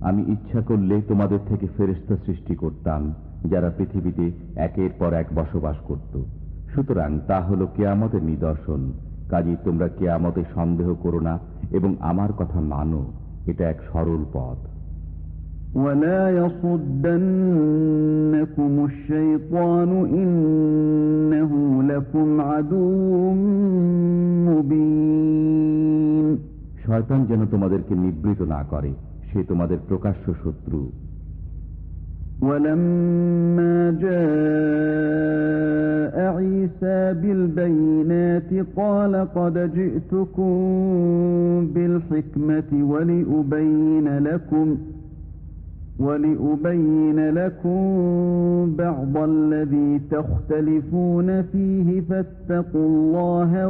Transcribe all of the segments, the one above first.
আমি ইচ্ছা করলে তোমাদের থেকে ফেরেস্তা সৃষ্টি করতাম যারা পৃথিবীতে একের পর এক বসবাস করত সুতরাং তা হল কেয়ামতের নিদর্শন কাজী তোমরা কেয়ামতে সন্দেহ করো না এবং আমার কথা মানো এটা এক সরল পথ ولا يصدنكم الشيطان إنه لكم عدو مبين শয়তান যেন তোমাদেরকে নিবৃত না করে সে তোমাদের প্রকাশ্য শত্রু ولما جاء عيسى بالبينات قال قد جئتكم بالحكمة ولأبين لكم ولأبين لكم بعض الذي تختلفون فيه فاتقوا الله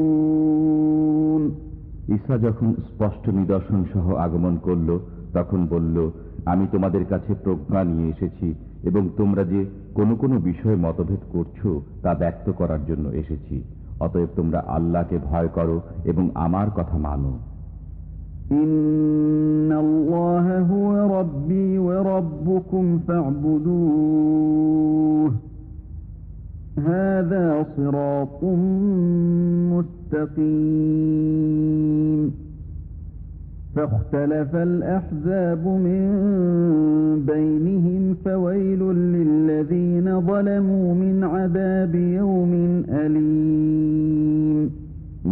وأطيعون ঈসা যখন স্পষ্ট নিদর্শন সহ আগমন করল, তখন বলল, আমি তোমাদের কাছে প্রজ্ঞা নিয়ে এসেছি এবং তোমরা যে কোনো কোনো বিষয়ে মতভেদ করছ, তা ব্যক্ত করার জন্য এসেছি। অতএব তোমরা আল্লাহকে ভয় করো এবং আমার কথা মানো। ইন্নাল্লাহু রাব্বি ওয়া রাব্বুকুম ফা'বুদুহু। فاختلف الأحزاب من بينهم فويل للذين ظلموا من عذاب يوم أليم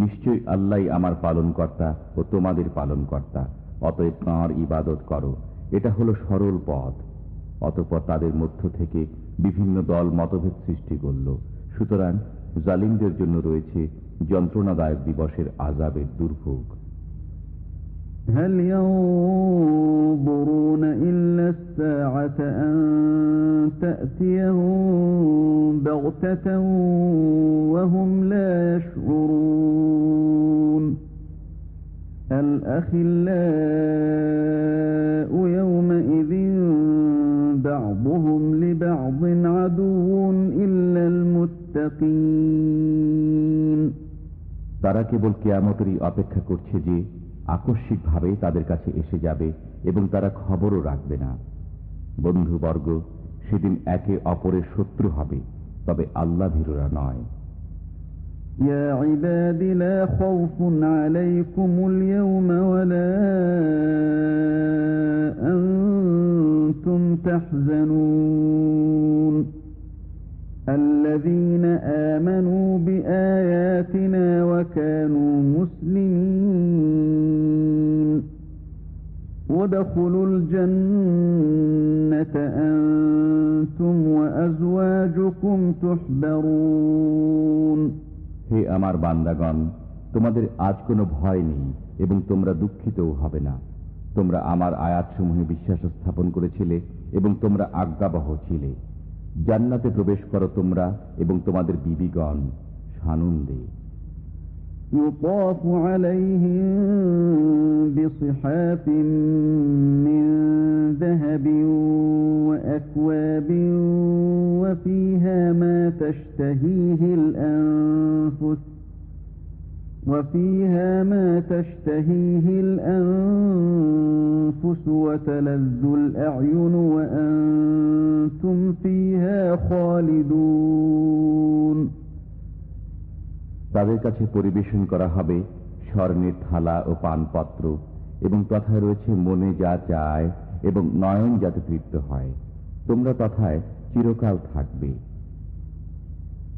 নিশ্চয় আল্লাহ আমার পালনকর্তা ও তোমাদের পালনকর্তা অতএব তাঁর ইবাদত করো এটা হলো সরল পথ অতপর তাদের মধ্য থেকে বিভিন্ন দল মতভেদ সৃষ্টি করল সুতরাং জালিমদের জন্য রয়েছে যন্ত্রণাদায়ক দিবসের আজাবের দুর্ভোগ هل ينظرون إلا الساعة أن تأتيهم بغتة وهم لا يشعرون الأخلاء তারা কেবল কেয়ামতেরই অপেক্ষা করছে যে আকস্মিকভাবে তাদের কাছে এসে যাবে এবং তারা খবরও রাখবে না বন্ধুবর্গ সেদিন একে অপরের শত্রু হবে তবে আল্লাহ ভীরুরা নয় يا عباد لا خوف عليكم اليوم ولا أنتم تحزنون الذين آمنوا بآياتنا وكانوا مسلمين وادخلوا الجنة أنتم وأزواجكم تحبرون হে আমার বান্দাগণ তোমাদের আজ কোনো ভয় নেই এবং তোমরা দুঃখিতও হবে না তোমরা আমার আয়াতসমূহে বিশ্বাস স্থাপন করেছিলে এবং তোমরা আজ্ঞাবহ ছিলে জান্নাতে প্রবেশ করো তোমরা এবং তোমাদের বিবিগণ সানন্দে يطاف عليهم بصحاف من ذهب وأكواب وفيها ما تشتهيه الأنفس وفيها ما تشتهيه الأنفس وتلذ الأعين وأنتم فيها خالدون তাদের কাছে পরিবেশন করা হবে স্বর্ণের থালা ও পানপত্র এবং তথায় রয়েছে মনে যা চায় এবং নয়ন যাতে তৃপ্ত হয় তোমরা তথায় চিরকাল থাকবে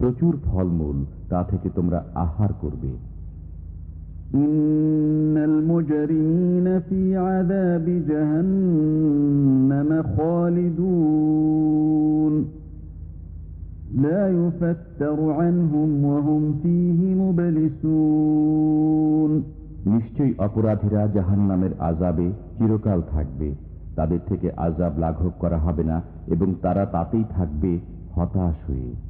প্রচুর ফলমূল তা থেকে তোমরা আহার করবে। নিশ্চয়ই অপরাধীরা জাহান নামের আজাবে চিরকাল থাকবে। তাদের থেকে আজাব লাঘব করা হবে না এবং তারা তাতেই থাকবে হতাশ হয়ে।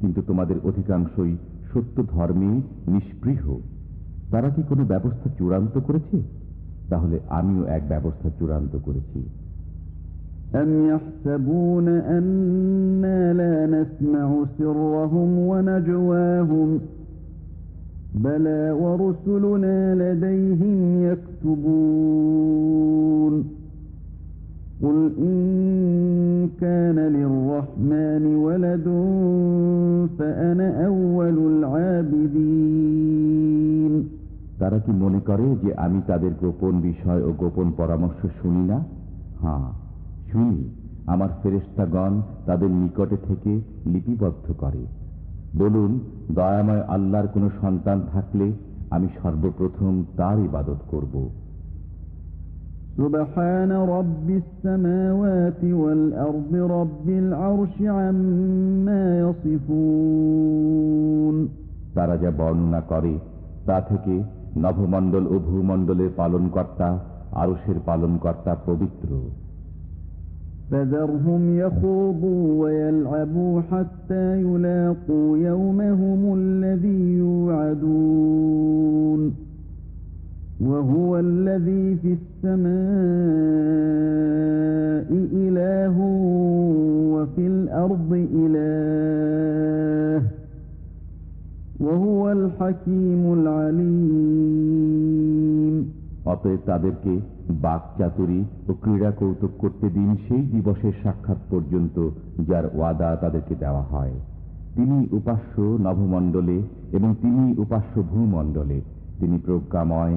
কিন্তু তোমাদের অধিকাংশই সত্য ধর্মে নিষ্পৃহ তারা কি কোনো ব্যবস্থা চূড়ান্ত করেছে তাহলে আমিও এক ব্যবস্থা চূড়ান্ত করেছি أم يحسبون أنا لا نسمع سرهم ونجواهم بلى ورسلنا لديهم يكتبون قل إن كان للرحمن ولد فأنا أول العابدين তারা কি মনে করে যে আমি তাদের গোপন বিষয় ও গোপন পরামর্শ শুনি না? হ্যাঁ শুনি। আমার ফেরেস্তাগণ তাদের নিকটে থেকে লিপিবদ্ধ করে। বলুন, দয়াময় আল্লাহর কোনো সন্তান থাকলে আমি সর্বপ্রথম তার ইবাদত করব। سبحان رب السماوات والأرض رب العرش عما يصفون তারা যা বর্ণনা করে তা থেকে নভমণ্ডল ও ভূমণ্ডলের পালনকর্তা আরসের পালনকর্তা পবিত্র فذرهم يخوضوا ويلعبوا حتى يلاقوا يومهم الذي يوعدون وهو الذي في السماء إله وفي الأرض إله وهو الحكيم العليم অতএব তাদেরকে বাকচাতুরি ও ক্রীড়া কৌতুক করতে দিন সেই দিবসের সাক্ষাৎ পর্যন্ত যার ওয়াদা তাদেরকে দেওয়া হয় তিনি উপাস্য নভমণ্ডলে এবং তিনি উপাস্য ভূমণ্ডলে তিনি প্রজ্ঞাময়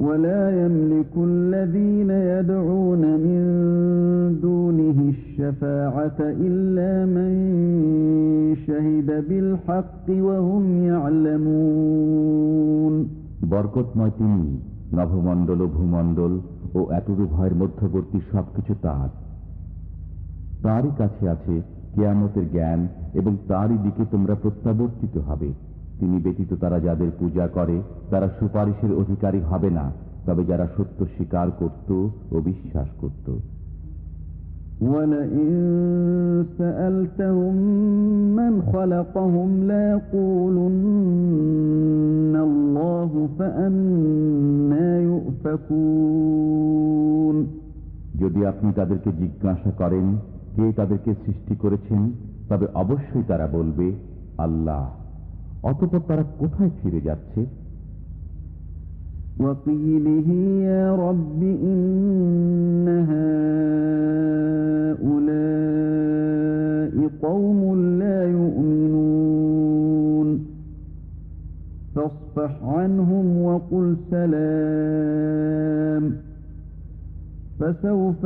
ولا يملك الذين يدعون من دونه الشفاعة إلا من شهد بالحق وهم يعلمون বরকতময় তিনি নভমণ্ডল ও ভূমণ্ডল ও এতদুভয়ের মধ্যবর্তী সবকিছু তার তারই কাছে আছে কেয়ামতের জ্ঞান এবং তারই দিকে তোমরা প্রত্যাবর্তিত হবে তিনি ব্যতীত তারা যাদের পূজা করে তারা সুপারিশের অধিকারী হবে না তবে যারা সত্য স্বীকার করত ও বিশ্বাস করত ولئن سألتهم من خلقهم ليقولن الله فأنا يؤفكون যদি আপনি তাদেরকে জিজ্ঞাসা করেন কে তাদেরকে সৃষ্টি করেছেন তবে অবশ্যই তারা বলবে আল্লাহ অতপর তারা কোথায় ফিরে যাচ্ছে وقيله يا رب إن هؤلاء قوم لا يؤمنون فاصفح عنهم وقل سلام فسوف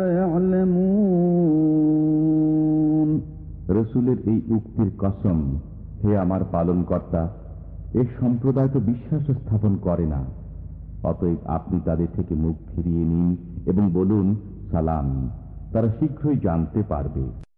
يعلمون রসুলের এই উক্তির কসম হে আমার পালনকর্তা, এ সম্প্রদায় তো বিশ্বাস স্থাপন করে না। অতএব আপনি তাদের থেকে মুখ ফিরিয়ে নিন এবং বলুন, সালাম, তারা শীঘ্রই জানতে পারবে।